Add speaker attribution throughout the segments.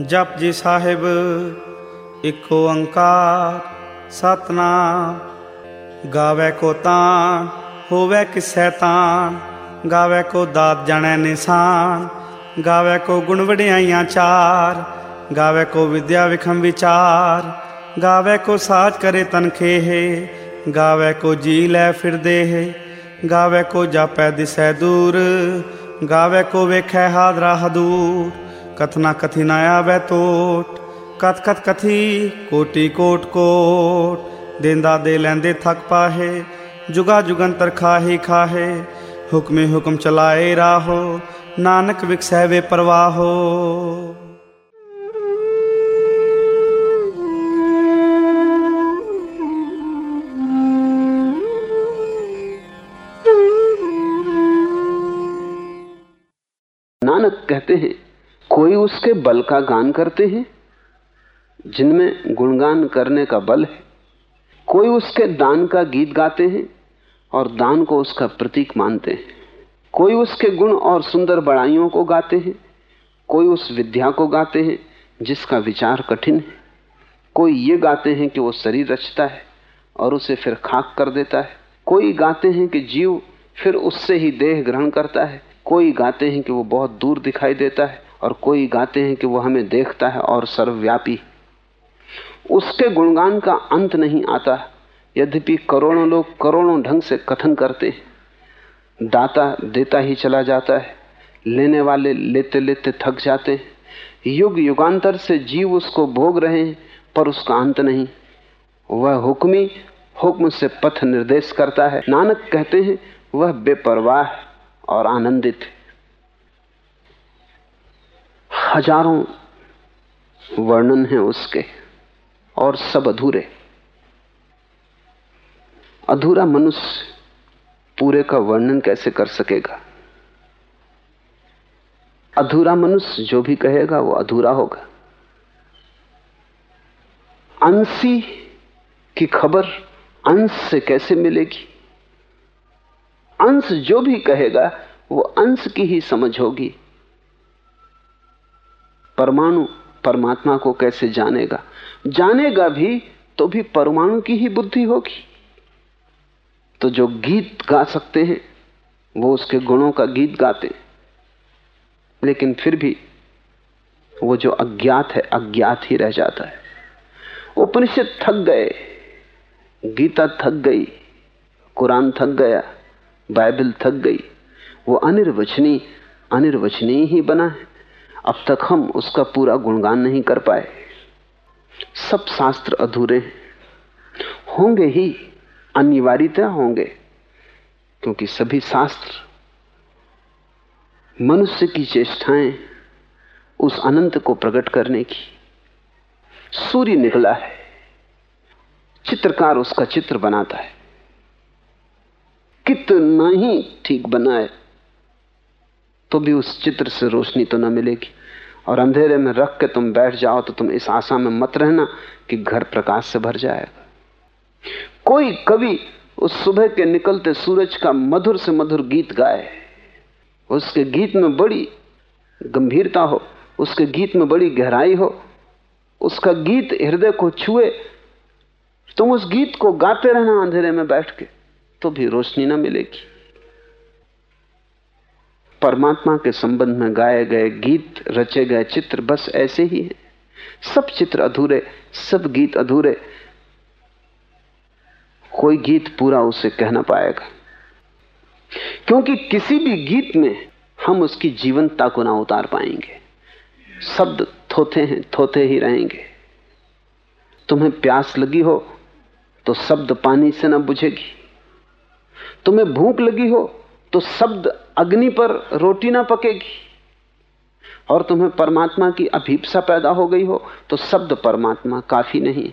Speaker 1: ਜਪ ਜੀ ਸਾਹਿਬ ਇਕ ਓੰਕਾਰ ਸਤਨਾਮ। ਗਾਵੇ ਕੋ ਤਾਣ ਹੋਵੇ ਕਿਸੈ ਤਾਣ ਗਾਵੇ ਕੋ ਦਾਤ ਜਾਣੈ ਨਿਸ਼ਾਨ। ਗਾਵੇ ਕੋ ਗੁਣ ਵਡਿਆਈਆਂ ਚਾਰ। ਗਾਵੇ ਕੋ ਵਿਦਿਆ ਵਿਖਮ ਵਿਚਾਰ। ਗਾਵੇ ਕੋ ਸਾਜ ਕਰੇ ਤਨਖੇ ਹੈ ਗਾਵੇ ਕੋ ਜੀ ਲੈ ਫਿਰਦੇ ਹੈ। ਗਾਵੇ ਕੋ ਜਾਪੈ ਦਿਸੈ ਦੂਰ। ਗਾਵੇ ਕੋ ਵੇਖੈ ਹਾਦਰਾ ਹਦੂਰ। कथना कथिनाया तो कथ कथ कथी, कोटि कोट कोट। देंदा दे लेंदे थक पाहे, जुगा जुगंतर खाही खाहे। हुक्मे हुक्म चलाए राहो, नानक विकसै वे परवाहो।
Speaker 2: नानक कहते हैं कोई उसके बल का गान करते हैं? जिनमें गुणगान करने का बल है। कोई उसके दान का गीत गाते हैं और दान को उसका प्रतीक मानते हैं। कोई उसके गुण और सुंदर बड़ाइयों को गाते हैं। कोई उस विद्या को गाते हैं जिसका विचार कठिन है। कोई ये गाते हैं कि वो शरीर रचता है और उसे फिर खाक कर देता है। कोई गाते हैं कि जीव फिर उससे ही देह ग्रहण करता है। कोई गाते हैं कि वो बहुत दूर दिखाई देता है। और कोई गाते हैं कि वो हमें देखता है और सर्वव्यापी। उसके गुणगान का अंत नहीं आता, यद्यपि करोड़ों लोग करोड़ों ढंग से कथन करते हैं। दाता देता ही चला जाता है, लेने वाले लेते लेते थक जाते हैं। युग युगांतर से जीव उसको भोग रहे हैं, पर उसका अंत नहीं। वह हुक्मी हुक्म से पथ निर्देश करता है। नानक कहते हैं, वह बेपरवाह और आनंदित। है हज़ारों वर्णन है उसके और सब अधूरे। अधूरा मनुष्य पूरे का वर्णन कैसे कर सकेगा? अधूरा मनुष्य जो भी कहेगा, वो अधूरा होगा। अंशी की खबर अंश से कैसे मिलेगी? अंश जो भी कहेगा, वो अंश की ही समझ होगी। परमाणु परमात्मा को कैसे जानेगा? जानेगा भी तो भी परमाणु की ही बुद्धि होगी। तो जो गीत गा सकते हैं, वो उसके गुणों का गीत गाते हैं। लेकिन फिर भी वो जो अज्ञात है, अज्ञात ही रह जाता है। उपनिषद थक गए, गीता थक गई, कुरान थक गया, बाइबल थक गई, वो अनिर्वचनीय अनिर्वचनीय ही बना है। अब तक हम उसका पूरा गुणगान नहीं कर पाए। सब शास्त्र अधूरे होंगे ही अनिवार्यता होंगे, क्योंकि सभी शास्त्र, मनुष्य की चेष्टाएँ उस अनंत को प्रकट करने की। सूर्य निकला है, चित्रकार उसका चित्र बनाता है। कितना ही ठीक बनाए तो भी उस चित्र से रोशनी तो न मिलेगी। और अंधेरे में रख के तुम बैठ जाओ तो तुम इस आशा में मत रहना कि घर प्रकाश से भर जाएगा। कोई कवि उस सुबह के निकलते सूरज का मधुर से मधुर गीत गाए। उसके गीत में बड़ी गंभीरता हो, उसके गीत में बड़ी गहराई हो, उसका गीत हृदय को छुए, तुम उस गीत को गाते रहना अंधेरे में बैठ के तो भी रोशनी ना मिलेगी। परमात्मा के संबंध में गाए गए गीत, रचे गए चित्र बस ऐसे ही हैं। सब चित्र अधूरे, सब गीत अधूरे। कोई गीत पूरा उसे कहना पाएगा। क्योंकि किसी भी गीत में हम उसकी जीवंतता को ना उतार पाएँगे। शब्द थोथे हैं, थोथे ही रहेंगे। तुम्हें प्यास लगी हो तो शब्द पानी से ना बुझेगी। तुम्हें भूख लगी हो तो शब्द अग्नि पर रोटी ना पकेगी। और तुम्हें परमात्मा की अभीपसा पैदा हो गई हो तो शब्द परमात्मा काफ़ी नहीं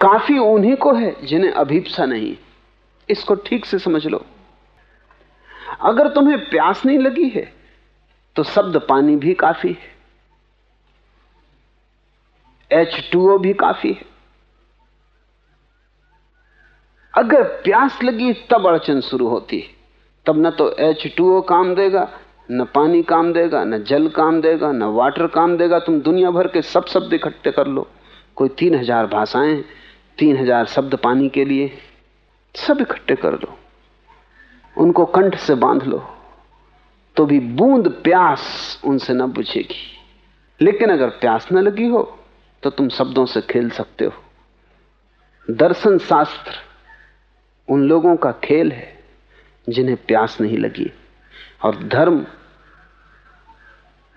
Speaker 2: काफ़ी उन्हीं को है जिन्हें अभीपसा नहीं इसको ठीक से समझ लो। अगर तुम्हें प्यास नहीं लगी है तो शब्द पानी भी काफ़ी है। एच टू भी काफ़ी है। अगर प्यास लगी, तब अड़चन शुरू होती है। तब न तो एच टू काम देगा, न पानी काम देगा, न जल काम देगा, न वाटर काम देगा। तुम दुनिया भर के सब शब्द इकट्ठे कर लो। कोई तीन हज़ार भाषाएँ, तीन हज़ार शब्द पानी के लिए, सब इकट्ठे कर लो। उनको कंठ से बाँध लो। तो भी बूंद प्यास उनसे न बुझेगी लेकिन अगर प्यास न लगी हो तो तुम शब्दों से खेल सकते हो। दर्शन शास्त्र उन लोगों का खेल है। जिन्हें प्यास नहीं लगी। और धर्म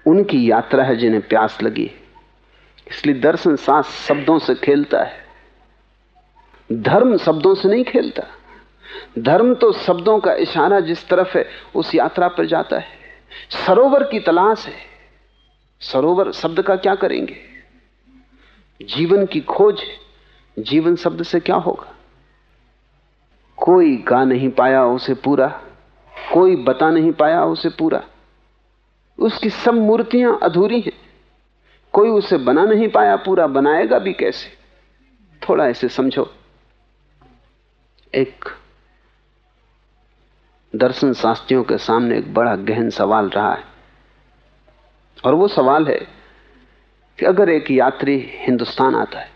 Speaker 2: उनकी यात्रा है जिन्हें प्यास लगी। इसलिए दर्शन शास्त्र शब्दों से खेलता है। धर्म शब्दों से नहीं खेलता। धर्म तो शब्दों का इशारा जिस तरफ़ है, उस यात्रा पर जाता है। सरोवर की तलाश है। सरोवर शब्द का क्या करेंगे? जीवन की खोज जीवन शब्द से क्या होगा? कोई गा नहीं पाया उसे पूरा, कोई बता नहीं पाया उसे पूरा। उसकी सब मूर्तियाँ अधूरी हैं। कोई उसे बना नहीं पाया, पूरा बनाएगा भी कैसे? थोड़ा ऐसे समझो। एक दर्शन शास्त्रियों के सामने एक बड़ा गहन सवाल रहा है। और वो सवाल है कि अगर एक यात्री हिंदुस्तान आता है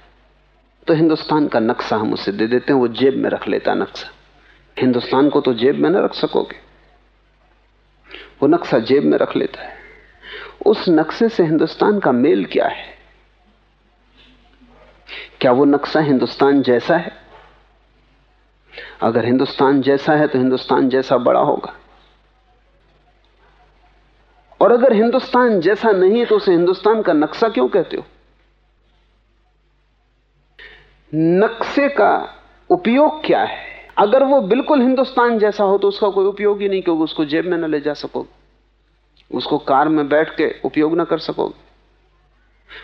Speaker 2: तो हिंदुस्तान का नक्शा हम उसे दे देते हैं, वो जेब में रख लेता नक्शा। हिंदुस्तान को तो जेब में ना रख सकोगे। वो नक्शा जेब में रख लेता है। उस नक्शे से हिंदुस्तान का मेल क्या है? क्या वो नक्शा हिंदुस्तान जैसा है? अगर हिंदुस्तान जैसा है तो हिंदुस्तान जैसा बड़ा होगा। और अगर हिंदुस्तान जैसा नहीं है तो उसे हिंदुस्तान का नक्शा क्यों कहते हो? नक्शे का उपयोग क्या है? अगर वो बिल्कुल हिंदुस्तान जैसा हो तो उसका कोई उपयोग ही नहीं क्योंकि उसको जेब में न ले जा सकोगे। उसको कार में बैठ के उपयोग ना कर सकोगे।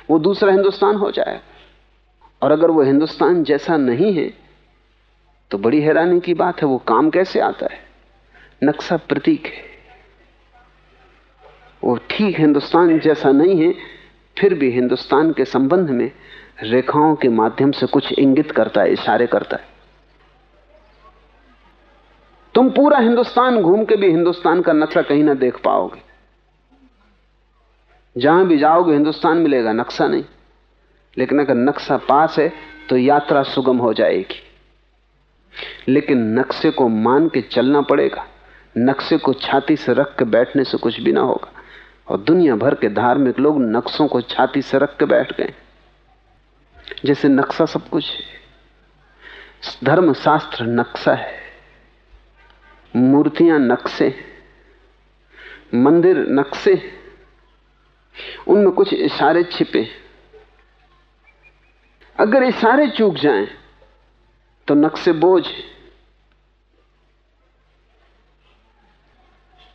Speaker 2: वो दूसरा हिंदुस्तान हो जाए। और अगर वो हिंदुस्तान जैसा नहीं है तो बड़ी हैरानी की बात है, वो काम कैसे आता है? नक्शा प्रतीक है। वो ठीक हिंदुस्तान जैसा नहीं है, फिर भी हिंदुस्तान के संबंध में रेखाओं के माध्यम से कुछ इंगित करता है, इशारे करता है। तुम पूरा हिंदुस्तान घूम के भी हिंदुस्तान का नक्शा कहीं ना देख पाओगे। जहाँ भी जाओगे, हिंदुस्तान मिलेगा, नक्शा नहीं। लेकिन अगर नक्शा पास है तो यात्रा सुगम हो जाएगी। लेकिन नक्शे को मान के चलना पड़ेगा। नक्शे को छाती से रख के बैठने से कुछ भी ना होगा। और दुनिया भर के धार्मिक लोग नक्शों को छाती से रख के बैठ गए। जैसे नक्शा सब कुछ है। धर्म शास्त्र नक्शा है। मूर्तियाँ नक्शे, मंदिर नक्शे, उनमें कुछ इशारे छिपे। अगर इशारे चूक जाएँ तो नक्शे बोझ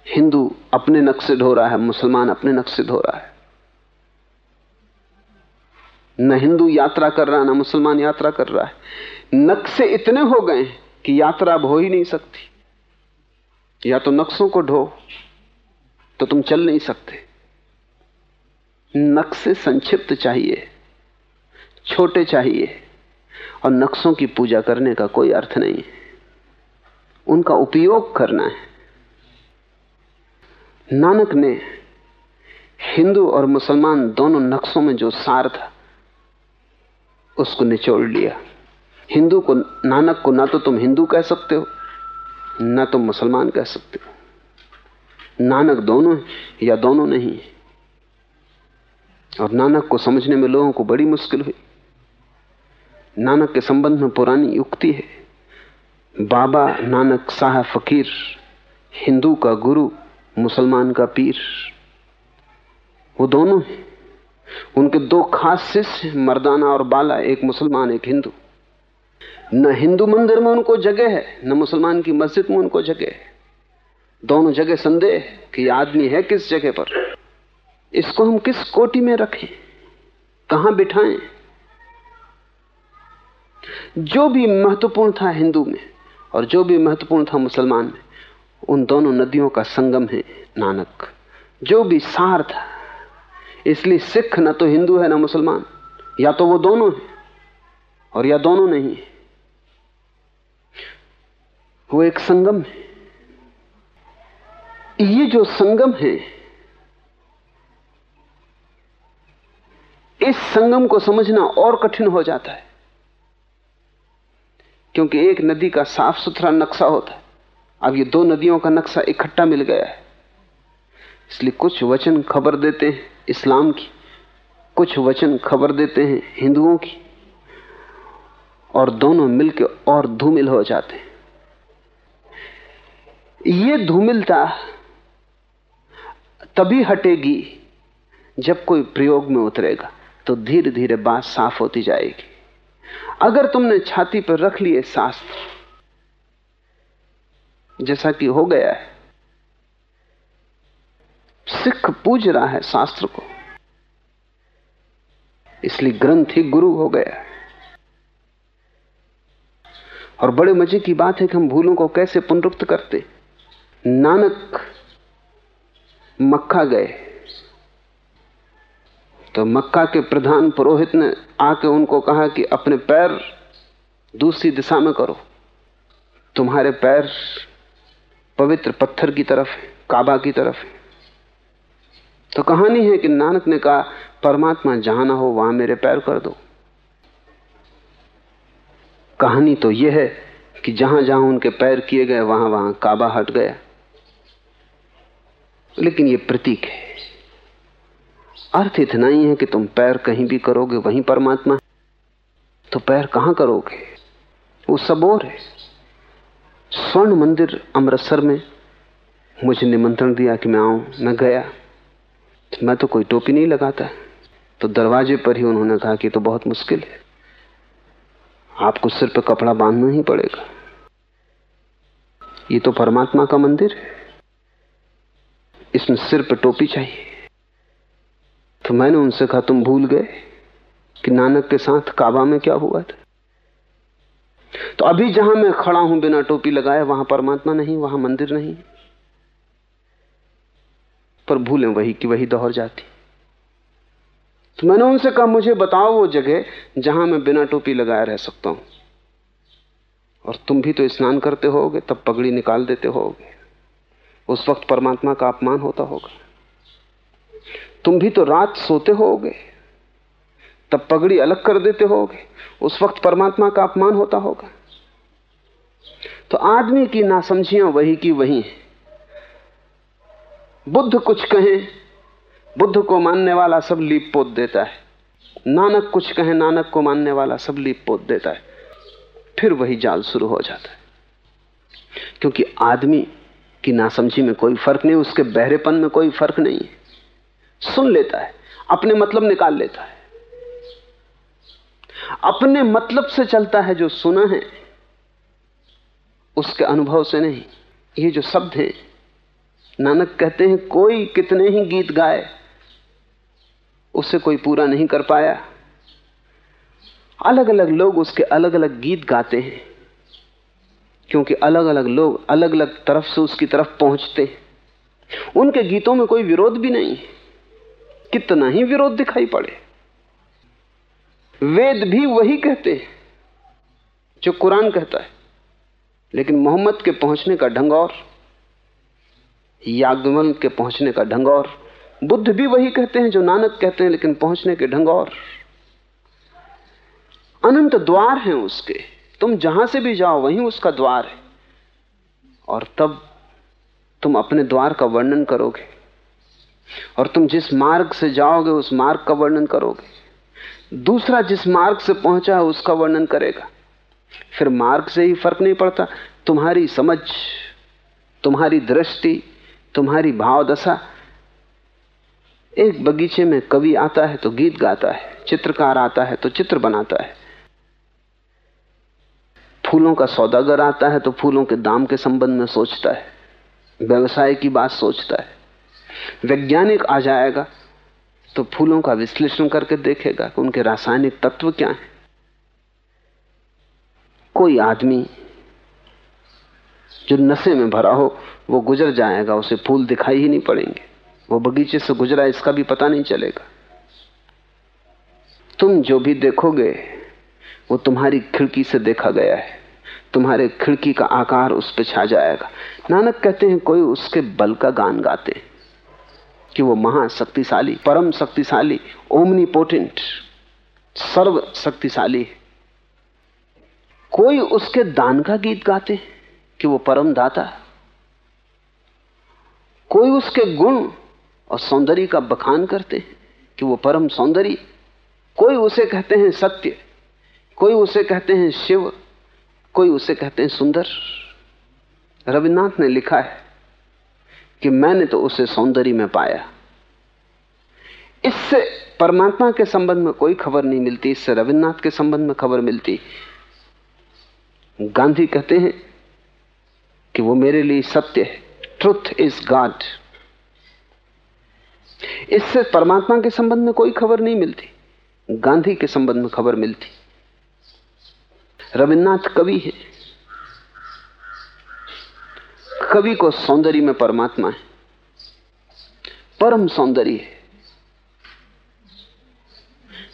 Speaker 2: हिंदू अपने नक्शे ढो रहा है, मुसलमान अपने नक्शे ढो रहा है। न हिंदू यात्रा कर रहा है न मुसलमान यात्रा कर रहा है। नक्शे इतने हो गए कि यात्रा अब हो ही नहीं सकती। या तो नक्शों को ढो तो तुम चल नहीं सकते। नक्शे संक्षिप्त चाहिए, छोटे चाहिए, और नक्शों की पूजा करने का कोई अर्थ नहीं है। उनका उपयोग करना है। नानक ने हिंदू और मुसलमान दोनों नक्शों में जो सार था, उसको निचोड़ लिया। हिंदू को, नानक को ना तो तुम हिंदू कह सकते हो। ना तुम मुसलमान कह सकते हो। नानक दोनों या दोनों नहीं है। और नानक को समझने में लोगों को बड़ी मुश्किल हुई। नानक के संबंध में पुरानी युक्ति है। बाबा नानक साह फकीर, हिंदू का गुरु, मुसलमान का पीर। वो दोनों हैं। उनके दो खास शिष्य मर्दाना और बाला, एक मुसलमान, एक हिंदू। न हिंदू मंदिर में उनको जगह है, न मुसलमान की मस्जिद में उनको जगह है। दोनों जगह संदेह कि आदमी है किस जगह पर। इसको हम किस कोटि में रखें? कहाँ बिठाएँ? जो भी महत्वपूर्ण था हिंदू में और जो भी महत्वपूर्ण था मुसलमान में, उन दोनों नदियों का संगम है नानक। जो भी सार था, इसलिए सिख न तो हिंदू है, ना मुसलमान। या तो वो दोनों है और या दोनों नहीं है। वो एक संगम है। ये जो संगम है, इस संगम को समझना और कठिन हो जाता है। क्योंकि एक नदी का साफ़ सुथरा नक्शा होता है। अब ये दो नदियों का नक्शा इकट्ठा मिल गया है। इसलिए कुछ वचन खबर देते हैं इस्लाम की, कुछ वचन खबर देते हैं हिंदुओं की, और दोनों मिलकर और धूमिल हो जाते हैं। ये धूमिलता तभी हटेगी जब कोई प्रयोग में उतरेगा तो धीरे धीरे बात साफ़ होती जाएगी। अगर तुमने छाती पर रख लिए शास्त्र, जैसा कि हो गया है, सिख पूज रहा है शास्त्र को। इसलिए ग्रंथ ही गुरु हो गया है। और बड़े मज़े की बात है कि हम भूलों को कैसे पुनरुक्त करते नानक मक्का गए। तो मक्का के प्रधान पुरोहित ने आके उनको कहा कि अपने पैर दूसरी दिशा में करो। तुम्हारे पैर पवित्र पत्थर की तरफ़ है, काबा की तरफ़ है। तो कहानी है कि नानक ने कहा, परमात्मा जहाँ ना हो, वहाँ मेरे पैर कर दो। कहानी तो यह है कि जहाँ जहाँ उनके पैर किए गए, वहाँ वहाँ काबा हट गया। लेकिन यह प्रतीक है। अर्थ इतना ही है कि तुम पैर कहीं भी करोगे, वहीं परमात्मा तो पैर कहाँ करोगे? वो सब और है। स्वर्ण मंदिर अमृतसर में। मुझे निमंत्रण दिया कि मैं आऊँ, मैं गया। मैं तो कोई टोपी नहीं लगाता। तो दरवाजे पर ही उन्होंने कहा कि तो बहुत मुश्किल है। आपको सिर पे कपड़ा बांधना ही पड़ेगा। ये तो परमात्मा का मंदिर है। इसमें सिर पे टोपी चाहिए। तो मैंने उनसे कहा, तुम भूल गए कि नानक के साथ काबा में क्या हुआ था? तो अभी जहाँ मैं खड़ा हूँ, बिना टोपी लगाए, वहाँ परमात्मा नहीं, वहाँ मंदिर नहीं। पर भूलें वही कि वही दोहर जाती। तो मैंने उनसे कहा, मुझे बताओ वो जगह जहाँ मैं बिना टोपी लगाए रह सकता हूँ। और तुम भी तो स्नान करते होगे, तब पगड़ी निकाल देते होगे। उस वक्त परमात्मा का अपमान होता होगा। तुम भी तो रात सोते होगे, तब पगड़ी अलग कर देते होगे, उस वक्त परमात्मा का अपमान होता होगा। तो आदमी की नासमझियाँ वही की वही है। बुद्ध कुछ कहें, बुद्ध को मानने वाला सब लीप पोत देता है। नानक कुछ कहे, नानक को मानने वाला सब लीप पोत देता है। फिर वही जाल शुरू हो जाता है। क्योंकि आदमी की नासमझी में कोई फ़र्क नहीं, उसके बहरेपन में कोई फ़र्क नहीं है। सुन लेता है, अपने मतलब निकाल लेता है। अपने मतलब से चलता है जो सुना है, उसके अनुभव से नहीं। ये जो शब्द हैं, नानक कहते हैं, कोई कितने ही गीत गाए, उसे कोई पूरा नहीं कर पाया। अलग अलग लोग उसके अलग अलग गीत गाते हैं। क्योंकि अलग अलग लोग अलग अलग तरफ़ से उसकी तरफ़ पहुँचते उनके गीतों में कोई विरोध भी नहीं कितना ही विरोध दिखाई पड़े। वेद भी वही कहते हैं, जो कुरान कहता है। लेकिन मोहम्मद के पहुँचने का ढंग और, यागमल के पहुँचने का ढंग और, बुद्ध भी वही कहते हैं, जो नानक कहते हैं, लेकिन पहुँचने के ढंग और। अनंत द्वार हैं उसके। तुम जहाँ से भी जाओ, वहीं उसका द्वार है। और तब तुम अपने द्वार का वर्णन करोगे। और तुम जिस मार्ग से जाओगे, उस मार्ग का वर्णन करोगे। दूसरा जिस मार्ग से पहुँचा है, उसका वर्णन करेगा। फिर मार्ग से ही फ़र्क नहीं पड़ता। तुम्हारी समझ, तुम्हारी दृष्टि, तुम्हारी भाव दशा एक बगीचे में कवि आता है तो गीत गाता है, चित्रकार आता है तो चित्र बनाता है। फूलों का सौदागर आता है तो फूलों के दाम के संबंध में सोचता है, व्यवसाय की बात सोचता है। वैज्ञानिक आ जाएगा तो फूलों का विश्लेषण करके देखेगा कि उनके रासायनिक तत्व क्या हैं। कोई आदमी जो नशे में भरा हो, वो गुजर जाएगा, उसे फूल दिखाई ही नहीं पड़ेंगे। वो बगीचे से गुजरा, इसका भी पता नहीं चलेगा। तुम जो भी देखोगे, वो तुम्हारी खिड़की से देखा गया है। तुम्हारे खिड़की का आकार उस पर छा जाएगा। नानक कहते हैं, कोई उसके बल का गान गाते कि वो महाशक्तिशाली परम शक्तिशाली ओमनी पोटेंट सर्व शक्तिशाली कोई उसके दान का गीत गाते कि वो परम दाता कोई उसके गुण और सौंदर्य का बखान करते कि वो परम सौंदर्य कोई उसे कहते हैं सत्य, कोई उसे कहते हैं शिव कोई उसे कहते हैं सुंदर? रविन्द्रनाथ ने लिखा है कि मैंने तो उसे सौंदर्य में पाया। इससे परमात्मा के संबंध में कोई खबर नहीं मिलती, इससे रविन्द्रनाथ के संबंध में खबर मिलती। गांधी कहते हैं कि वो मेरे लिए सत्य है। ट्रुथ इज़ गॉड इससे परमात्मा के संबंध में कोई खबर नहीं मिलती। गांधी के संबंध में खबर मिलती। रविन्द्रनाथ कवि है। कवि को सौंदर्य में परमात्मा है। परम सौंदर्य है।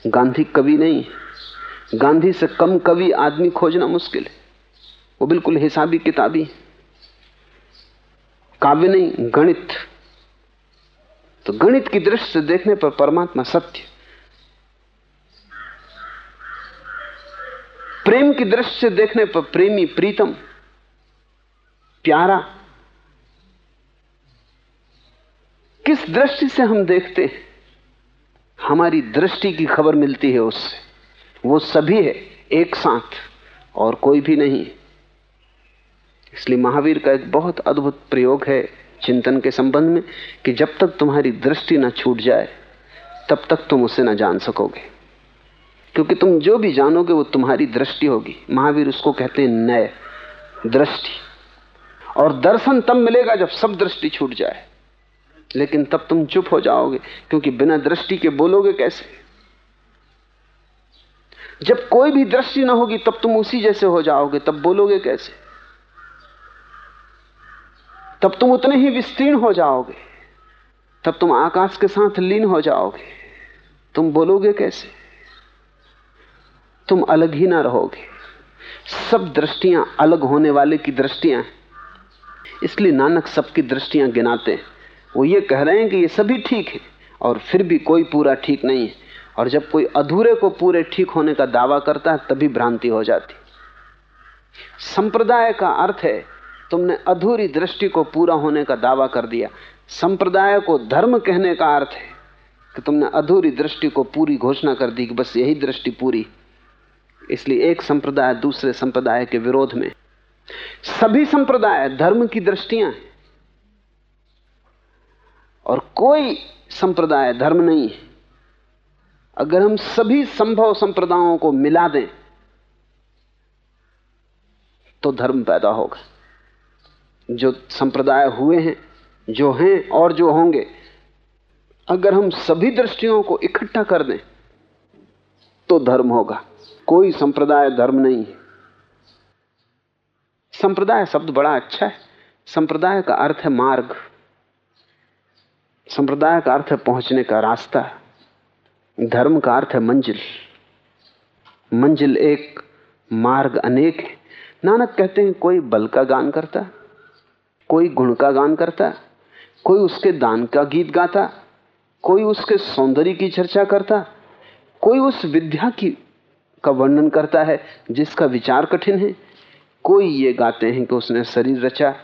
Speaker 2: गांधी कवि नहीं है। गांधी से कम कवि आदमी खोजना मुश्किल है। वो बिल्कुल हिसाबी किताबी काव्य नहीं, गणित। तो गणित की दृष्टि से देखने पर परमात्मा सत्य प्रेम की दृष्टि से देखने पर प्रेमी प्रीतम, प्यारा। किस दृष्टि से हम देखते हैं? हमारी दृष्टि की खबर मिलती है उससे। वो सभी है, एक साथ, और कोई भी नहीं इसलिए महावीर का एक बहुत अद्भुत प्रयोग है चिंतन के संबंध में, कि जब तक तुम्हारी दृष्टि ना छूट जाए, तब तक तुम उसे ना जान सकोगे। क्योंकि तुम जो भी जानोगे वो तुम्हारी दृष्टि होगी। महावीर उसको कहते हैं नय, दृष्टि। और दर्शन तब मिलेगा जब सब दृष्टि छूट जाए। लेकिन तब तुम चुप हो जाओगे, क्योंकि बिना दृष्टि के बोलोगे कैसे? जब कोई भी दृष्टि ना होगी, तब तुम उसी जैसे हो जाओगे, तब बोलोगे कैसे? तब तुम उतने ही विस्तीर्ण हो जाओगे, तब तुम आकाश के साथ लीन हो जाओगे। तुम बोलोगे कैसे? तुम अलग ही ना रहोगे। सब दृष्टियाँ अलग होने वाले की दृष्टियाँ इसलिए नानक सबकी दृष्टियाँ गिनाते हैं। वो ये कह रहे हैं कि ये सभी ठीक है और फिर भी कोई पूरा ठीक नहीं है। और जब कोई अधूरे को पूरे ठीक होने का दावा करता है, तभी भ्रांति हो जाती। संप्रदाय का अर्थ है, तुमने अधूरी दृष्टि को पूरा होने का दावा कर दिया। संप्रदाय को धर्म कहने का अर्थ है कि तुमने अधूरी दृष्टि को पूरी घोषणा कर दी कि बस यही दृष्टि पूरी। इसलिए एक संप्रदाय दूसरे संप्रदाय के विरोध में। सभी संप्रदाय धर्म की दृष्टियाँ हैं। और कोई संप्रदाय धर्म नहीं है। अगर हम सभी संभव संप्रदायों को मिला दें तो धर्म पैदा होगा। जो संप्रदाय हुए हैं, जो हैं और जो होंगे, अगर हम सभी दृष्टियों को इकट्ठा कर दें तो धर्म होगा। कोई संप्रदाय धर्म नहीं है। संप्रदाय शब्द बड़ा अच्छा है। संप्रदाय का अर्थ है मार्ग। संप्रदाय का अर्थ है पहुँचने का रास्ता। धर्म का अर्थ है मंजिल। मंजिल एक मार्ग अनेक है। नानक कहते हैं, कोई बल का गान करता, कोई गुण का गान करता, कोई उसके दान का गीत गाता, कोई उसके सौंदर्य की चर्चा करता, कोई उस विद्या की का वर्णन करता है, जिसका विचार कठिन है। कोई ये गाते हैं कि उसने शरीर रचा,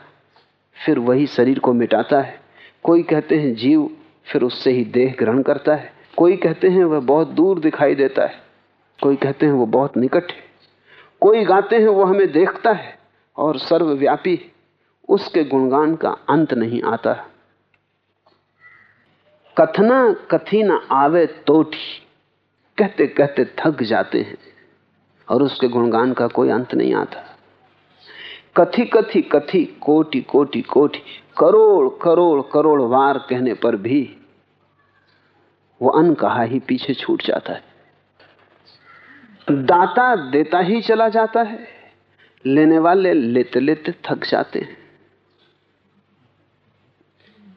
Speaker 2: फिर वही शरीर को मिटाता है। कोई कहते हैं जीव, फिर उससे ही देह ग्रहण करता है। कोई कहते हैं वह बहुत दूर दिखाई देता है। कोई कहते हैं वो बहुत निकट है। कोई गाते हैं वो हमें देखता है और सर्वव्यापी उसके गुणगान का अंत नहीं आता। कथना कथी न आवे तोठी। कहते कहते थक जाते हैं। और उसके गुणगान का कोई अंत नहीं आता। कथी कथी कथी कोटि कोटि कोटि, करोड़ करोड़ करोड़ वार कहने पर भी वो अन कहा ही पीछे छूट जाता है। दाता देता ही चला जाता है, लेने वाले लेते लेते थक जाते हैं।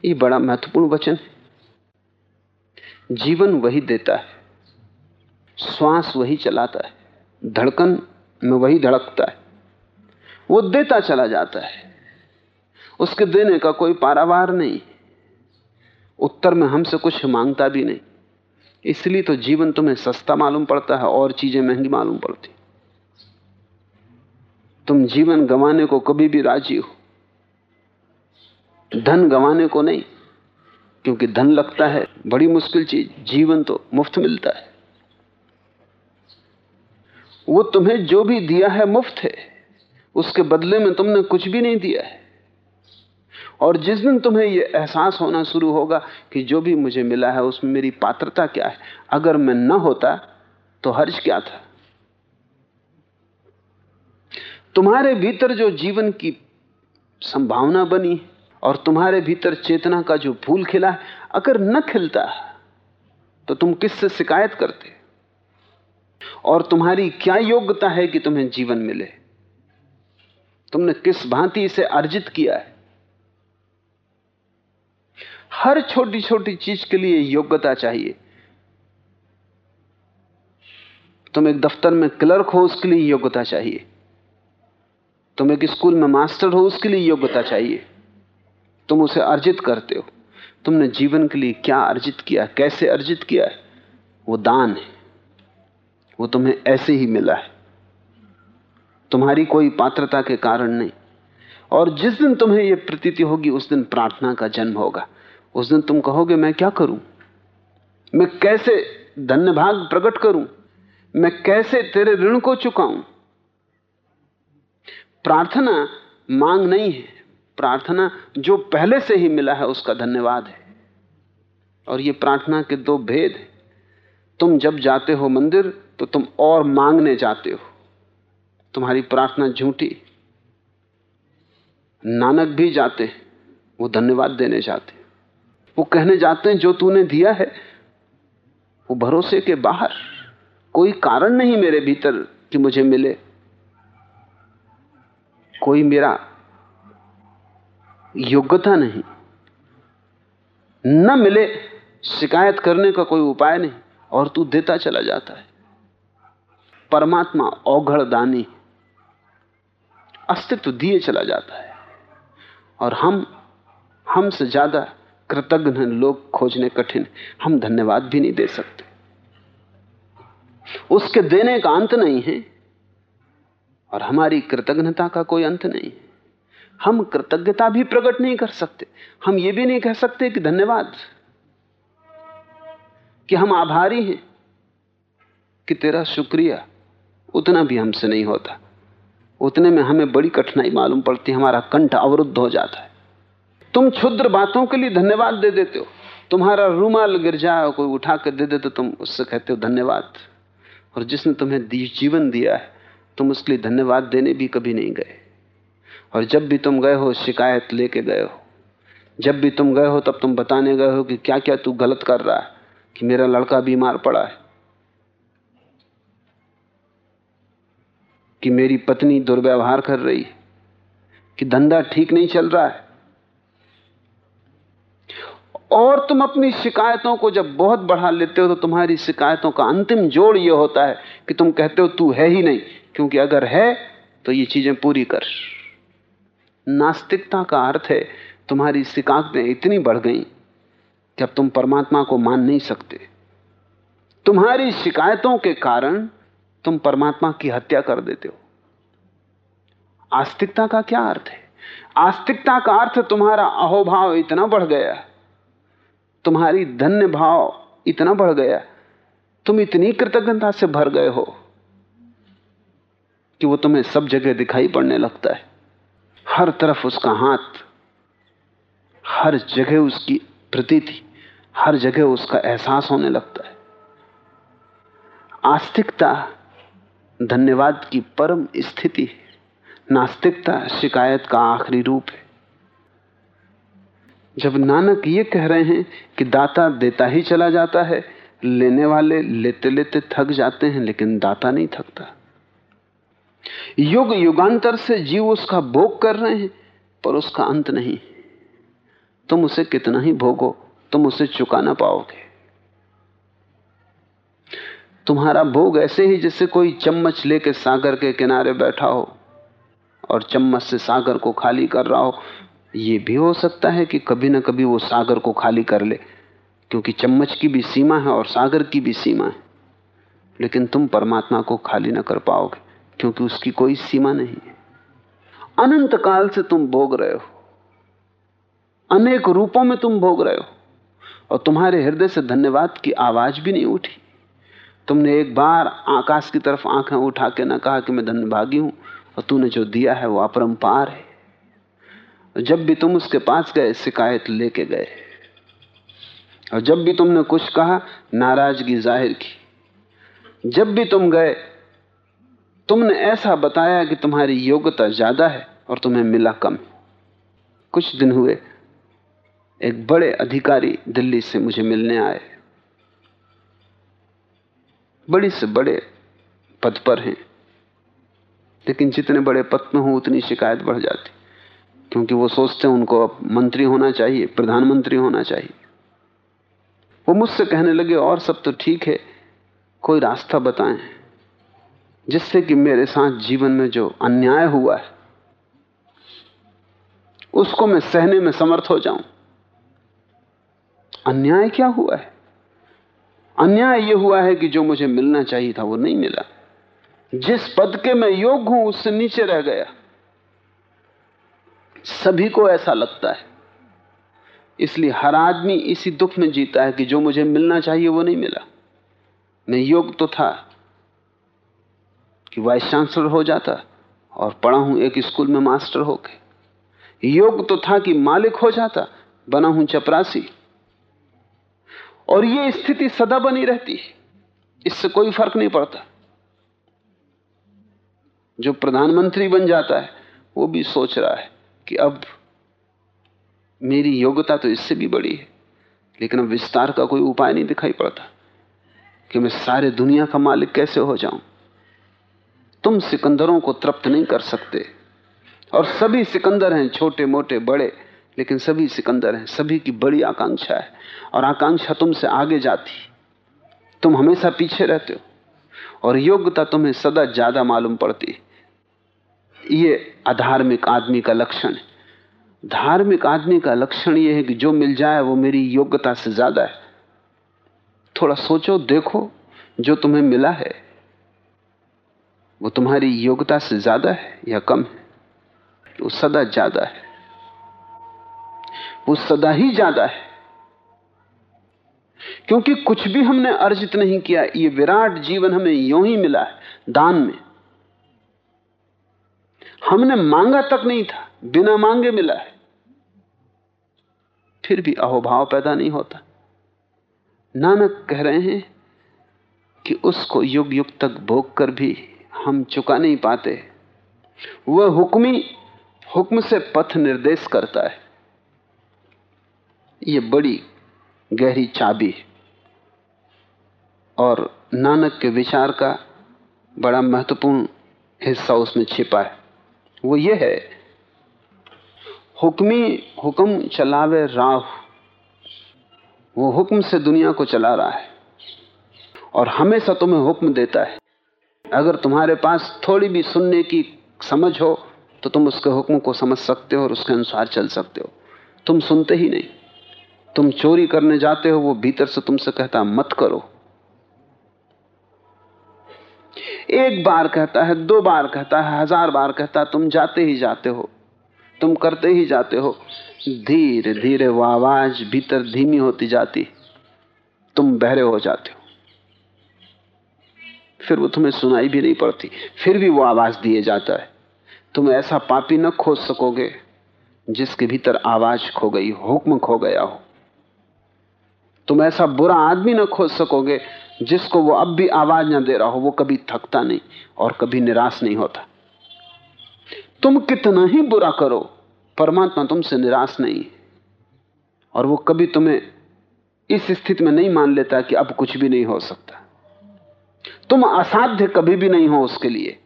Speaker 2: ये बड़ा महत्वपूर्ण वचन है। जीवन वही देता है, श्वास वही चलाता है। धड़कन में वही धड़कता है। वो देता चला जाता है। उसके देने का कोई पारावार नहीं। उत्तर में हमसे कुछ माँगता भी नहीं। इसलिए तो जीवन तुम्हें सस्ता मालूम पड़ता है और चीज़ें महँगी मालूम पड़ती। तुम जीवन गंवाने को कभी भी राज़ी हो। धन गंवाने को नहीं, क्योंकि धन लगता है, बड़ी मुश्किल चीज़, जीवन तो मुफ़्त मिलता है। वो तुम्हें जो भी दिया है मुफ़्त है। उसके बदले में तुमने कुछ भी नहीं दिया है। और जिस दिन तुम्हें यह एहसास होना शुरू होगा कि जो भी मुझे मिला है, उसमें मेरी पात्रता क्या है? अगर मैं न होता तो हर्ज क्या था? तुम्हारे भीतर जो जीवन की संभावना बनी और तुम्हारे भीतर चेतना का जो फूल खिला है, अगर न खिलता तो तुम किससे शिकायत करते? और तुम्हारी क्या योग्यता है कि तुम्हें जीवन मिले? तुमने किस भांति इसे अर्जित किया है? हर छोटी छोटी चीज़ के लिए योग्यता चाहिए। तुम एक दफ्तर में क्लर्क हो, उसके लिए योग्यता चाहिए। तुम एक स्कूल में मास्टर हो, उसके लिए योग्यता चाहिए। तुम उसे अर्जित करते हो। तुमने जीवन के लिए क्या अर्जित किया कैसे अर्जित किया है? वो दान है। वो तुम्हें ऐसे ही मिला है। तुम्हारी कोई पात्रता के कारण नहीं। और जिस दिन तुम्हें यह प्रतीति होगी, उस दिन प्रार्थना का जन्म होगा। उस दिन तुम कहोगे, मैं क्या करूँ? मैं कैसे धन्य भाग प्रकट करूँ? मैं कैसे तेरे ऋण को चुकाऊं? प्रार्थना मांग नहीं है। प्रार्थना जो पहले से ही मिला है, उसका धन्यवाद है। और ये प्रार्थना के दो भेद हैं। तुम जब जाते हो मंदिर तो तुम और मांगने जाते हो। तुम्हारी प्रार्थना झूठी। नानक भी जाते वो धन्यवाद देने जाते वो कहने जाते हैं, जो तूने दिया है, वो भरोसे के बाहर। कोई कारण नहीं मेरे भीतर कि मुझे मिले। कोई मेरा योग्यता नहीं। न मिले, शिकायत करने का कोई उपाय नहीं। और तू देता चला जाता है। परमात्मा औघड़ दानी अस्तित्व दिए चला जाता है। और हम, हमसे ज़्यादा कृतज्ञ लोग खोजने कठिन। हम धन्यवाद भी नहीं दे सकते। उसके देने का अंत नहीं है और हमारी कृतज्ञता का कोई अंत नहीं है। हम कृतज्ञता भी प्रकट नहीं कर सकते। हम ये भी नहीं कह सकते कि धन्यवाद। कि हम आभारी हैं, कि तेरा शुक्रिया उतना भी हमसे नहीं होता। उतने में हमें बड़ी कठिनाई मालूम पड़ती हमारा कंठ अवरुद्ध हो जाता है। तुम क्षुद्र बातों के लिए धन्यवाद दे देते हो। तुम्हारा रूमाल गिर जाए, कोई उठा कर दे दे तो तुम उससे कहते हो धन्यवाद। और जिसने तुम्हें जीवन दिया है, तुम उसके लिए धन्यवाद देने भी कभी नहीं गए। और जब भी तुम गए हो, शिकायत लेके गए हो। जब भी तुम गए हो, तब तुम बताने गए हो कि क्या क्या तू गलत कर रहा है। कि मेरा लड़का बीमार पड़ा है, कि मेरी पत्नी दुर्व्यवहार कर रही है, कि धंधा ठीक नहीं चल रहा है। और तुम अपनी शिकायतों को जब बहुत बढ़ा लेते हो तो तुम्हारी शिकायतों का अंतिम जोड़ यह होता है कि तुम कहते हो, तू है ही नहीं, क्योंकि अगर है तो ये चीज़ें पूरी कर। नास्तिकता का अर्थ है, तुम्हारी शिकायतें इतनी बढ़ गई कि अब तुम परमात्मा को मान नहीं सकते? तुम्हारी शिकायतों के कारण तुम परमात्मा की हत्या कर देते हो। आस्तिकता का क्या अर्थ है? आस्तिकता का अर्थ तुम्हारा अहोभाव इतना बढ़ गया, तुम्हारी धन्य भाव इतना बढ़ गया, तुम इतनी कृतज्ञता से भर गए हो कि वो तुम्हें सब जगह दिखाई पड़ने लगता है। हर तरफ़ उसका हाथ, हर जगह उसकी प्रतीति, हर जगह उसका एहसास होने लगता है। आस्तिकता धन्यवाद की परम स्थिति है। नास्तिकता शिकायत का आखिरी रूप है। जब नानक ये कह रहे हैं कि दाता देता ही चला जाता है, लेने वाले लेते लेते थक जाते हैं, लेकिन दाता नहीं थकता। युग युगांतर से जीव उसका भोग कर रहे हैं, पर उसका अंत नहीं तुम उसे कितना ही भोगो, तुम उसे चुका ना पाओगे। तुम्हारा भोग ऐसे ही जैसे कोई चम्मच लेके सागर के किनारे बैठा हो और चम्मच से सागर को खाली कर रहा हो, ये भी हो सकता है कि कभी ना कभी वो सागर को खाली कर ले, क्योंकि चम्मच की भी सीमा है और सागर की भी सीमा है। लेकिन तुम परमात्मा को खाली ना कर पाओगे, क्योंकि उसकी कोई सीमा नहीं है। अनंत काल से तुम भोग रहे हो। अनेक रूपों में तुम भोग रहे हो। और तुम्हारे हृदय से धन्यवाद की आवाज़ भी नहीं उठी। तुमने एक बार आकाश की तरफ़ आँखें उठा के ना कहा कि मैं धन्यभागी हूँ, और तूने जो दिया है वो अपरंपार है। जब भी तुम उसके पास गए, शिकायत लेके गए। और जब भी तुमने कुछ कहा, नाराज़गी ज़ाहिर की। जब भी तुम गए, तुमने ऐसा बताया कि तुम्हारी योग्यता ज़्यादा है और तुम्हें मिला कम। कुछ दिन हुए एक बड़े अधिकारी दिल्ली से मुझे मिलने आए। बड़ी से बड़े पद पर हैं, लेकिन जितने बड़े पद में हो, उतनी शिकायत बढ़ जाती, क्योंकि वो सोचते हैं उनको अब मंत्री होना चाहिए, प्रधानमंत्री होना चाहिए। वो मुझसे कहने लगे, और सब तो ठीक है, कोई रास्ता बताएँ, जिससे कि मेरे साथ जीवन में जो अन्याय हुआ है, उसको मैं सहने में समर्थ हो जाऊँ। अन्याय क्या हुआ है? अन्याय यह हुआ है कि जो मुझे मिलना चाहिए था वो नहीं मिला। जिस पद के मैं योग हूँ, उससे नीचे रह गया। सभी को ऐसा लगता है। इसलिए हर आदमी इसी दुख में जीता है कि जो मुझे मिलना चाहिए वो नहीं मिला। मैं योग तो था कि वाइस चांसलर हो जाता और पढ़ा हूँ एक स्कूल में मास्टर होके। योग तो था कि मालिक हो जाता, बना हूँ चपरासी। और ये स्थिति सदा बनी रहती है। इससे कोई फ़र्क नहीं पड़ता। जो प्रधानमंत्री बन जाता है, वो भी सोच रहा है कि अब मेरी योग्यता तो इससे भी बड़ी है, लेकिन अब विस्तार का कोई उपाय नहीं दिखाई पड़ता कि मैं सारे दुनिया का मालिक कैसे हो जाऊँ। तुम सिकंदरों को तृप्त नहीं कर सकते, और सभी सिकंदर हैं छोटे मोटे बड़े। लेकिन सभी सिकंदर हैं, सभी की बड़ी आकांक्षा है। और आकांक्षा तुमसे आगे जाती तुम हमेशा पीछे रहते हो। और योग्यता तुम्हें सदा ज़्यादा मालूम पड़ती ये अधार्मिक आदमी का लक्षण है। धार्मिक आदमी का लक्षण यह है कि जो मिल जाए, वो मेरी योग्यता से ज़्यादा है। थोड़ा सोचो, देखो, जो तुम्हें मिला है, वो तुम्हारी योग्यता से ज़्यादा है या कम है? वो सदा ज़्यादा है। वो सदा ही ज़्यादा है। क्योंकि कुछ भी हमने अर्जित नहीं किया, ये विराट जीवन हमें यू ही मिला है, दान में। हमने मांगा तक नहीं था, बिना मांगे मिला है। फिर भी अहोभाव पैदा नहीं होता। नानक कह रहे हैं कि उसको युग युग तक भोग कर भी हम चुका नहीं पाते। वह हुक्मी, हुक्म से पथ निर्देश करता है। ये बड़ी गहरी चाबी है। और नानक के विचार का बड़ा महत्वपूर्ण हिस्सा उसमें छिपा है। वो ये है, हुक्मी हुक्म चलावे राह। वो हुक्म से दुनिया को चला रहा है और हमेशा तुम्हें हुक्म देता है। अगर तुम्हारे पास थोड़ी भी सुनने की समझ हो तो तुम उसके हुक्म को समझ सकते हो और उसके अनुसार चल सकते हो। तुम सुनते ही नहीं। तुम चोरी करने जाते हो, वो भीतर से तुमसे कहता, मत करो। एक बार कहता है, दो बार कहता है, हज़ार बार कहता है, तुम जाते ही जाते हो, तुम करते ही जाते हो। धीरे धीरे वो आवाज़ भीतर धीमी होती जाती, तुम बहरे हो जाते हो। फिर वो तुम्हें सुनाई भी नहीं पड़ती, फिर भी वो आवाज़ दिए जाता है। तुम ऐसा पापी न खोज सकोगे, जिसके भीतर आवाज़ खो गई, हुक्म खो गया हो। तुम ऐसा बुरा आदमी ना खोज सकोगे, जिसको वो अब भी आवाज़ ना दे रहा हो, वो कभी थकता नहीं और कभी निराश नहीं होता। तुम कितना ही बुरा करो, परमात्मा तुमसे निराश नहीं और वो कभी तुम्हें इस स्थिति में नहीं मान लेता कि अब कुछ भी नहीं हो सकता। तुम असाध्य कभी भी नहीं हो उसके लिए।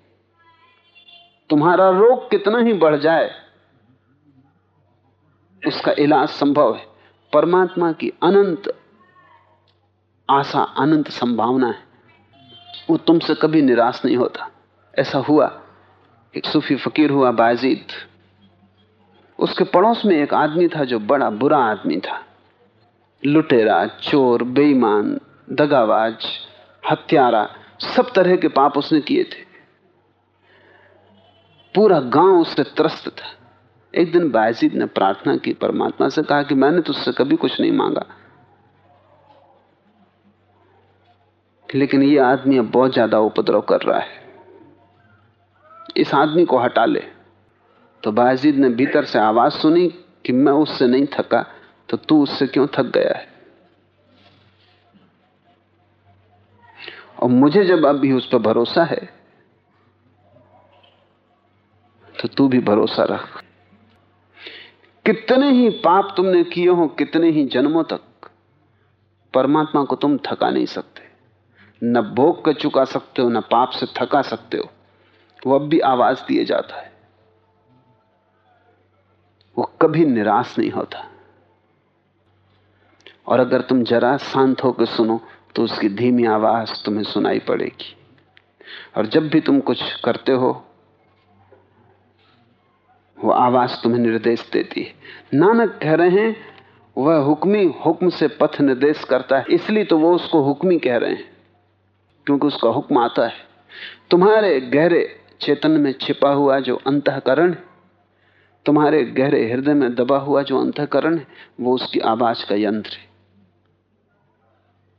Speaker 2: तुम्हारा रोग कितना ही बढ़ जाए, उसका इलाज संभव है। परमात्मा की अनंत आशा अनंत संभावना है। वो तुमसे कभी निराश नहीं होता। ऐसा हुआ एक सूफी फकीर हुआ बाजीद। उसके पड़ोस में एक आदमी था जो बड़ा बुरा आदमी था। लुटेरा, चोर, बेईमान, दगाबाज, हत्यारा, सब तरह के पाप उसने किए थे। पूरा गाँव उससे त्रस्त था। एक दिन बायजीद ने प्रार्थना की, परमात्मा से कहा कि मैंने तुझसे कभी कुछ नहीं मांगा। लेकिन ये आदमी अब बहुत ज़्यादा उपद्रव कर रहा है। इस आदमी को हटा ले। तो बाजिद ने भीतर से आवाज़ सुनी कि मैं उससे नहीं थका तो तू उससे क्यों थक गया है? और मुझे जब अभी उस पर भरोसा है तो तू भी भरोसा रख। कितने ही पाप तुमने किए हो, कितने ही जन्मों तक परमात्मा को तुम थका नहीं सकते। न भोग कर चुका सकते हो, न पाप से थका सकते हो, वो अब भी आवाज़ दिए जाता है। वो कभी निराश नहीं होता। और अगर तुम जरा शांत होकर सुनो तो उसकी धीमी आवाज़ तुम्हें सुनाई पड़ेगी। और जब भी तुम कुछ करते हो, वो आवाज़ तुम्हें निर्देश देती है। नानक कह रहे हैं, वह हुक्मी हुक्म से पथ निर्देश करता है, इसलिए तो वो उसको हुक्मी कह रहे हैं। क्योंकि उसका हुक्म आता है। तुम्हारे गहरे चेतन में छिपा हुआ जो अंतकरण तुम्हारे गहरे हृदय में दबा हुआ जो अंतकरण है, वो उसकी आवाज़ का यंत्र है।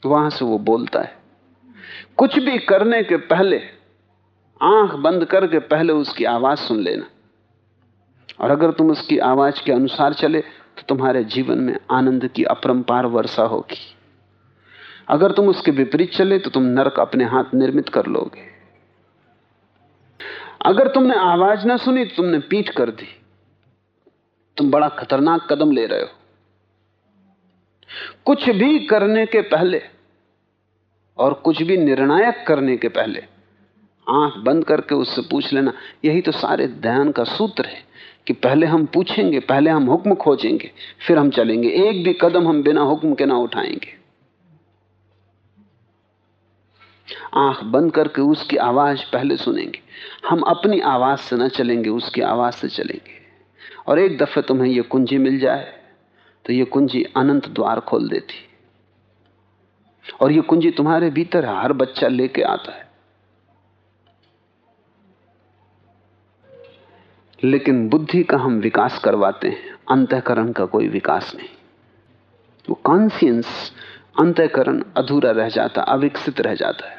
Speaker 2: वहाँ से वो बोलता है, कुछ भी करने के पहले, आँख बंद करके पहले उसकी आवाज़ सुन लेना। और अगर तुम उसकी आवाज़ के अनुसार चले तो तुम्हारे जीवन में आनंद की अपरंपार वर्षा होगी। अगर तुम उसके विपरीत चले तो तुम नरक अपने हाथ निर्मित कर लोगे। अगर तुमने आवाज़ ना सुनी तो तुमने पीठ कर दी। तुम बड़ा खतरनाक कदम ले रहे हो। कुछ भी करने के पहले और कुछ भी निर्णायक करने के पहले, आँख बंद करके उससे पूछ लेना। यही तो सारे ध्यान का सूत्र है कि पहले हम पूछेंगे, पहले हम हुक्म खोजेंगे, फिर हम चलेंगे। एक भी कदम हम बिना हुक्म के ना उठाएँगे। आँख बंद करके उसकी आवाज़ पहले सुनेंगे। हम अपनी आवाज़ से ना चलेंगे, उसकी आवाज़ से चलेंगे। और एक दफे तुम्हें यह कुंजी मिल जाए तो यह कुंजी अनंत द्वार खोल देती। और यह कुंजी तुम्हारे भीतर हर बच्चा लेके आता है। लेकिन बुद्धि का हम विकास करवाते हैं, अंतकरण का कोई विकास नहीं। वो कॉन्सियंस अंतकरण अधूरा रह जाता, अविकसित रह जाता है।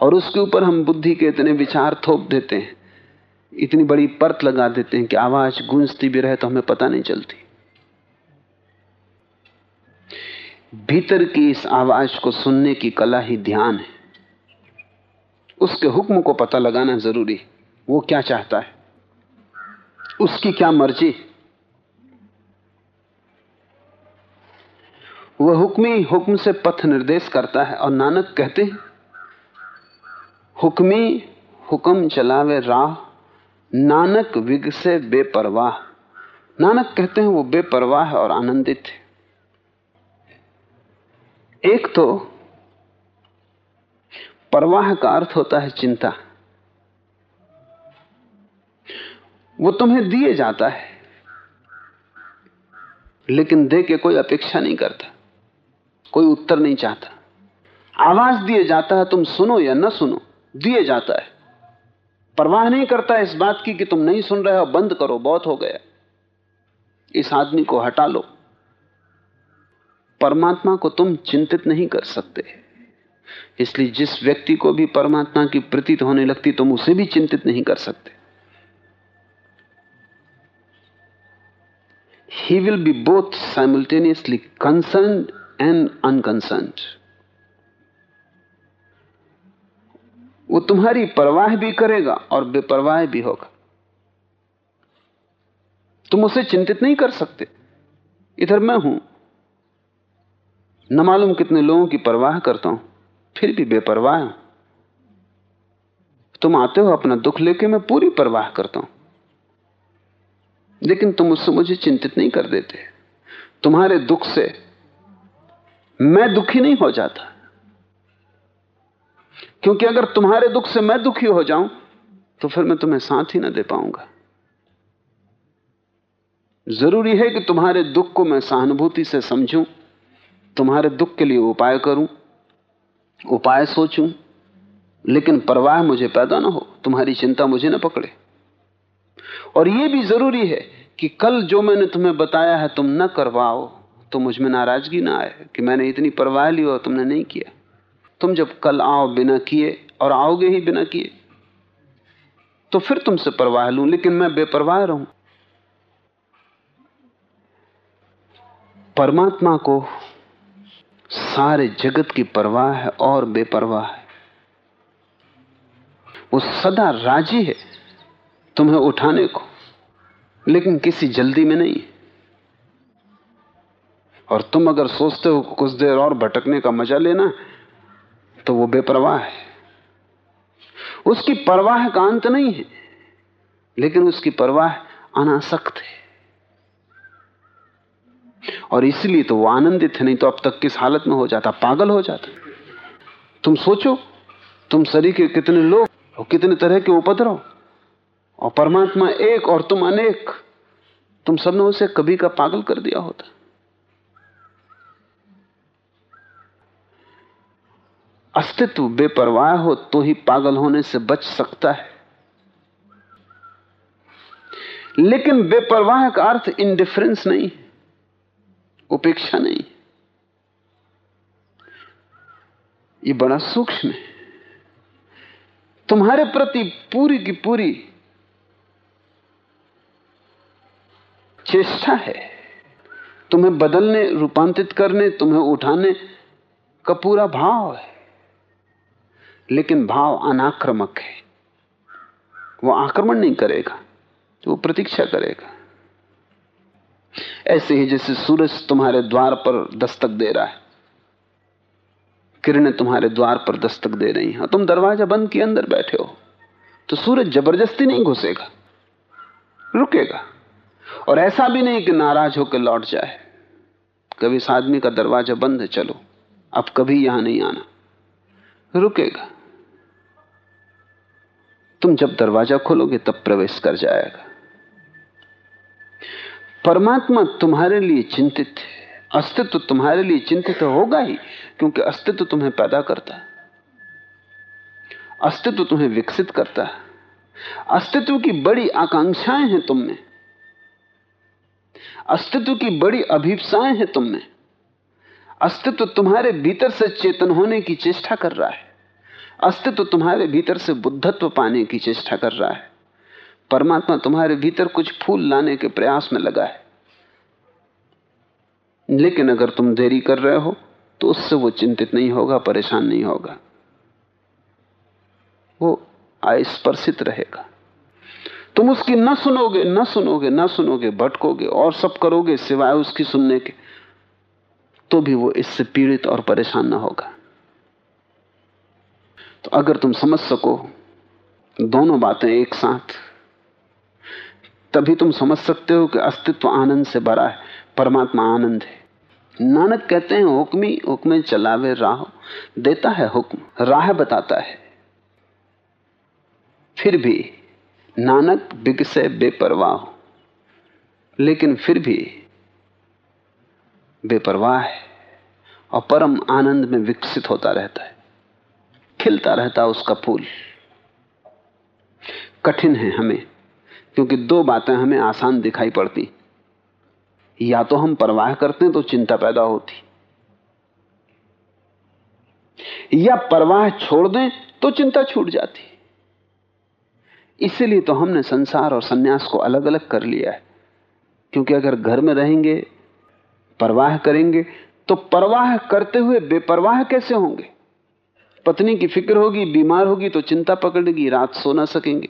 Speaker 2: और उसके ऊपर हम बुद्धि के इतने विचार थोप देते हैं, इतनी बड़ी परत लगा देते हैं कि आवाज़ गूंजती भी रहे तो हमें पता नहीं चलती। भीतर की इस आवाज़ को सुनने की कला ही ध्यान है। उसके हुक्म को पता लगाना ज़रूरी वो क्या चाहता है? उसकी क्या मर्ज़ी? वह हुक्मी हुक्म से पथ निर्देश करता है और नानक कहते हैं हुक्मी हुक्म चलावे राह, नानक विग से बेपरवाह। नानक कहते हैं वो बेपरवाह और आनंदित है। एक तो परवाह का अर्थ होता है चिंता। वो तुम्हें दिए जाता है, लेकिन दे के कोई अपेक्षा नहीं करता, कोई उत्तर नहीं चाहता। आवाज़ दिए जाता है, तुम सुनो या न सुनो दिए जाता है। परवाह नहीं करता इस बात की कि तुम नहीं सुन रहे हो, बंद करो, बहुत हो गया। इस आदमी को हटा लो। परमात्मा को तुम चिंतित नहीं कर सकते। इसलिए जिस व्यक्ति को भी परमात्मा की प्रतीत होने लगती, तुम उसे भी चिंतित नहीं कर सकते। He will be both simultaneously concern and unconcern वो तुम्हारी परवाह भी करेगा और बेपरवाह भी होगा। तुम उसे चिंतित नहीं कर सकते। इधर मैं हूँ। न मालूम कितने लोगों की परवाह करता हूँ, फिर भी बेपरवाह हूँ। तुम आते हो अपना दुख लेके, मैं पूरी परवाह करता हूँ। लेकिन तुम उससे मुझे चिंतित नहीं कर देते। तुम्हारे दुख से मैं दुखी नहीं हो जाता। क्योंकि अगर तुम्हारे दुख से मैं दुखी हो जाऊँ तो फिर मैं तुम्हें साथ ही ना दे पाऊँगा। ज़रूरी है कि तुम्हारे दुख को मैं सहानुभूति से समझूं, तुम्हारे दुख के लिए उपाय करूँ, उपाय सोचूं, लेकिन परवाह मुझे पैदा ना हो, तुम्हारी चिंता मुझे ना पकड़े। और यह भी ज़रूरी है कि कल जो मैंने तुम्हें बताया है तुम न करवाओ तो मुझमें नाराज़गी ना आए कि मैंने इतनी परवाह ली और तुमने नहीं किया। तुम जब कल आओ बिना किए और आओगे ही बिना किए तो फिर तुमसे परवाह लूँ, लेकिन मैं बेपरवाह रहूँ। परमात्मा को सारे जगत की परवाह है और बेपरवाह है। वो सदा राज़ी है तुम्हें उठाने को, लेकिन किसी जल्दी में नहीं। और तुम अगर सोचते हो कुछ देर और भटकने का मज़ा लेना तो वो बेपरवाह है। उसकी परवाह का अंत नहीं है, लेकिन उसकी परवाह अनासक्त है। और इसलिए तो वो आनंदित है, नहीं तो अब तक किस हालत में हो जाता, पागल हो जाता। तुम सोचो, तुम शरीर के कितने लोग और कितने तरह के उपद्रव, और परमात्मा एक और तुम अनेक, तुम सबने उसे कभी का पागल कर दिया होता। अस्तित्व बेपरवाह हो तो ही पागल होने से बच सकता है। लेकिन बेपरवाह का अर्थ इंडिफरेंस नहीं उपेक्षा नहीं ये बड़ा सूक्ष्म है। तुम्हारे प्रति पूरी की पूरी चेष्टा है। तुम्हें बदलने, रूपांतरित करने, तुम्हें उठाने का पूरा भाव है। लेकिन भाव अनाक्रमक है। वो आक्रमण नहीं करेगा, वो प्रतीक्षा करेगा। ऐसे ही जैसे सूरज तुम्हारे द्वार पर दस्तक दे रहा है, किरणें तुम्हारे द्वार पर दस्तक दे रही हैं तुम दरवाज़ा बंद किए अंदर बैठे हो तो सूरज ज़बरदस्ती नहीं घुसेगा, रुकेगा। और ऐसा भी नहीं कि नाराज़ होकर लौट जाए, कभी इस आदमी का दरवाज़ा बंद है, चलो, अब कभी यहाँ नहीं आना, रुकेगा। तुम जब दरवाज़ा खोलोगे, तब प्रवेश कर जाएगा। परमात्मा तुम्हारे लिए चिंतित है। अस्तित्व तुम्हारे लिए चिंतित होगा ही, क्योंकि अस्तित्व तुम्हें पैदा करता है। अस्तित्व तुम्हें विकसित करता है। अस्तित्व की बड़ी आकांक्षाएँ हैं तुम में अस्तित्व की बड़ी अभिप्साएँ हैं तुम में अस्तित्व तुम्हारे भीतर से चेतन होने की चेष्टा कर रहा है। अस्तित्व तुम्हारे भीतर से बुद्धत्व पाने की चेष्टा कर रहा है। परमात्मा तुम्हारे भीतर कुछ फूल लाने के प्रयास में लगा है। लेकिन अगर तुम देरी कर रहे हो तो उससे वो चिंतित नहीं होगा, परेशान नहीं होगा। वो अस्पर्शित रहेगा। तुम उसकी न सुनोगे न सुनोगे न सुनोगे, भटकोगे और सब करोगे सिवाय उसकी सुनने के तो भी वो इससे पीड़ित और परेशान ना होगा। तो अगर तुम समझ सको दोनों बातें एक साथ, तभी तुम समझ सकते हो कि अस्तित्व आनंद से भरा है, परमात्मा आनंद है। नानक कहते हैं, हुक्मी, हुक्म चलावे राह। देता है हुक्म, राह बताता है। फिर भी नानक बिग से बेपरवाह लेकिन फिर भी बेपरवाह है और परम आनंद में विकसित होता रहता है। खिलता रहता उसका फूल। कठिन है हमें, क्योंकि दो बातें हमें आसान दिखाई पड़ती। या तो हम परवाह करते हैं तो चिंता पैदा होती। या परवाह छोड़ दें तो चिंता छूट जाती। इसलिए तो हमने संसार और सन्यास को अलग अलग कर लिया है। क्योंकि अगर घर में रहेंगे, परवाह करेंगे तो परवाह करते हुए बेपरवाह कैसे होंगे? पत्नी की फ़िक्र होगी, बीमार होगी तो चिंता पकड़ेगी, रात सो ना सकेंगे।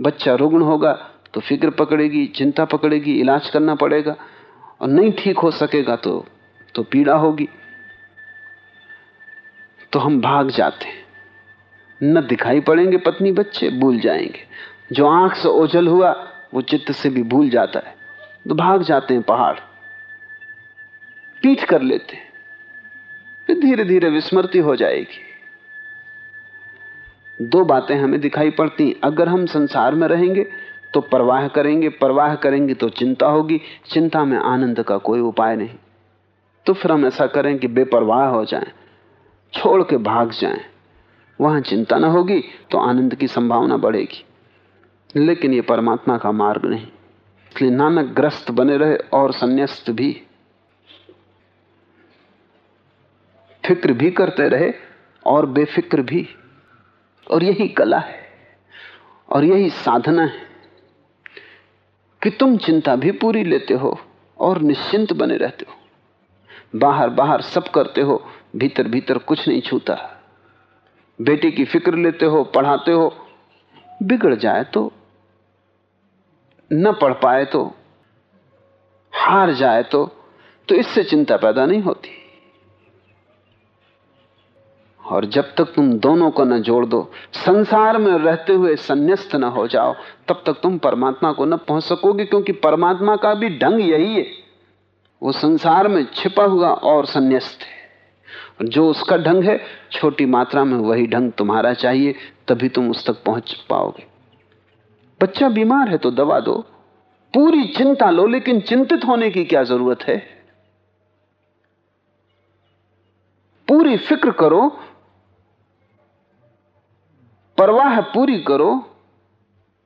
Speaker 2: बच्चा रुग्ण होगा तो फ़िक्र पकड़ेगी, चिंता पकड़ेगी, इलाज करना पड़ेगा, और नहीं ठीक हो सकेगा तो तो पीड़ा होगी। तो हम भाग जाते हैं। न दिखाई पड़ेंगे पत्नी बच्चे, भूल जाएँगे। जो आँख से ओझल हुआ, वो चित्त से भी भूल जाता है। तो भाग जाते हैं पहाड़। पीठ कर लेते हैं। फिर धीरे धीरे विस्मृति हो जाएगी। दो बातें हमें दिखाई पड़ती अगर हम संसार में रहेंगे तो परवाह करेंगे परवाह करेंगे तो चिंता होगी। चिंता में आनंद का कोई उपाय नहीं। तो फिर हम ऐसा करें कि बेपरवाह हो जाएँ, छोड़ के भाग जाएँ, वहाँ चिंता ना होगी तो आनंद की संभावना बढ़ेगी। लेकिन यह परमात्मा का मार्ग नहीं। इसलिए नानक ग्रस्त बने रहे और संन्यास्त भी। फ़िक्र भी करते रहे और बेफिक्र भी। और यही कला है और यही साधना है कि तुम चिंता भी पूरी लेते हो और निश्चिंत बने रहते हो। बाहर बाहर सब करते हो भीतर भीतर कुछ नहीं छूता। बेटे की फ़िक्र लेते हो, पढ़ाते हो, बिगड़ जाए तो न पढ़ पाए तो हार जाए तो तो इससे चिंता पैदा नहीं होती। और जब तक तुम दोनों को न जोड़ दो, संसार में रहते हुए संन्यास्त न हो जाओ, तब तक तुम परमात्मा को न पहुँच सकोगे, क्योंकि परमात्मा का भी ढंग यही है। वो संसार में छिपा हुआ और संन्यास्त है। जो उसका ढंग है, छोटी मात्रा में वही ढंग तुम्हारा चाहिए, तभी तुम उस तक पहुँच पाओगे। बच्चा बीमार है तो दवा दो। पूरी चिंता लो, लेकिन चिंतित होने की क्या ज़रूरत है? पूरी फ़िक्र करो परवाह पूरी करो,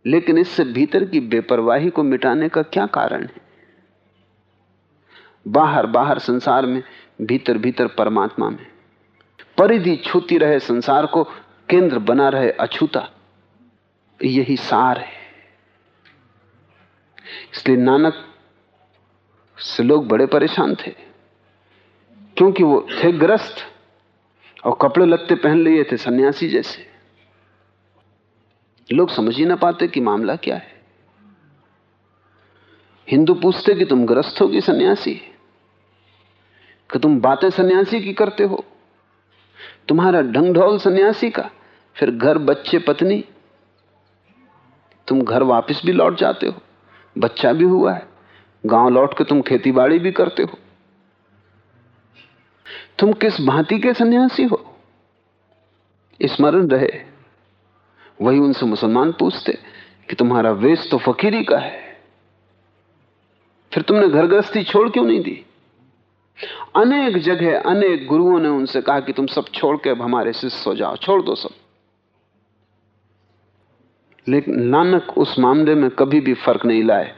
Speaker 2: लेकिन इससे भीतर की बेपरवाही को मिटाने का क्या कारण है? बाहर बाहर संसार में, भीतर भीतर परमात्मा में। परिधि छूती रहे संसार को, केंद्र बना रहे अछूता। यही सार है। इसलिए नानक से लोग बड़े परेशान थे, क्योंकि वो थे ग्रस्त और कपड़े लगते पहन लिए थे सन्यासी जैसे। लोग समझ ही ना पाते कि मामला क्या है। हिंदू पूछते कि तुम ग्रस्त हो कि सन्यासी? कि तुम बातें सन्यासी की करते हो? तुम्हारा ढंग ढोल सन्यासी का, फिर घर, बच्चे, पत्नी? तुम घर वापस भी लौट जाते हो, बच्चा भी हुआ है, गाँव लौट के तुम खेती बाड़ी भी करते हो। तुम किस भांति के सन्यासी हो? स्मरण रहे वही उनसे मुसलमान पूछते कि तुम्हारा वेश तो फकीरी का है। फिर तुमने घर गृहस्थी छोड़ क्यों नहीं दी? अनेक जगह अनेक गुरुओं ने उनसे कहा कि तुम सब छोड़ के अब हमारे शिष्य हो जाओ, छोड़ दो सब। लेकिन नानक उस मामले में कभी भी फ़र्क नहीं लाए।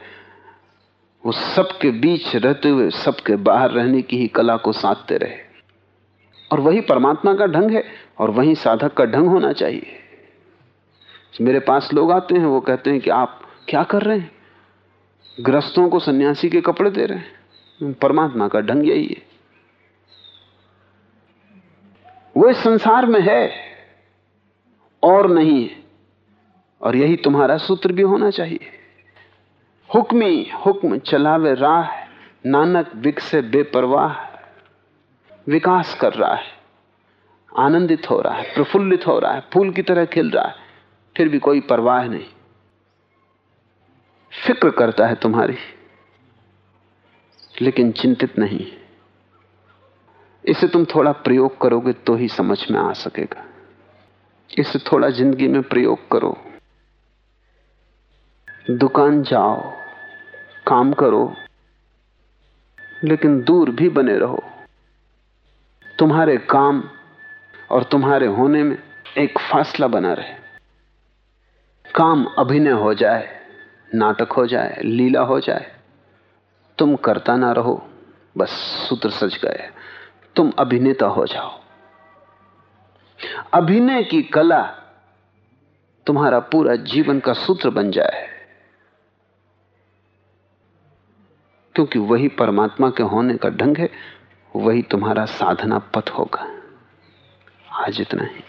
Speaker 2: वो सबके बीच रहते हुए, सबके बाहर रहने की ही कला को साधते रहे। और वही परमात्मा का ढंग है, और वही साधक का ढंग होना चाहिए। मेरे पास लोग आते हैं, वो कहते हैं कि आप क्या कर रहे हैं? ग्रस्तों को सन्यासी के कपड़े दे रहे हैं। परमात्मा का ढंग यही है। वो इस संसार में है और नहीं है। और यही तुम्हारा सूत्र भी होना चाहिए। हुक्मी, हुक्म चलावे राह, नानक विकसे बेपरवाह, विकास कर रहा है। आनंदित हो रहा है, प्रफुल्लित हो रहा है, फूल की तरह खिल रहा है। फिर भी कोई परवाह नहीं। फ़िक्र करता है तुम्हारी, लेकिन चिंतित नहीं इसे तुम थोड़ा प्रयोग करोगे तो ही समझ में आ सकेगा। इसे थोड़ा ज़िंदगी में प्रयोग करो। दुकान जाओ, काम करो, लेकिन दूर भी बने रहो। तुम्हारे काम और तुम्हारे होने में एक फासला बना रहे। काम अभिनय हो जाए, नाटक हो जाए, लीला हो जाए, तुम करता ना रहो, बस सूत्र सज गए, तुम अभिनेता हो जाओ। अभिनय की कला तुम्हारा पूरा जीवन का सूत्र बन जाए, क्योंकि वही परमात्मा के होने का ढंग है, वही तुम्हारा साधना पथ होगा। आज इतना ही।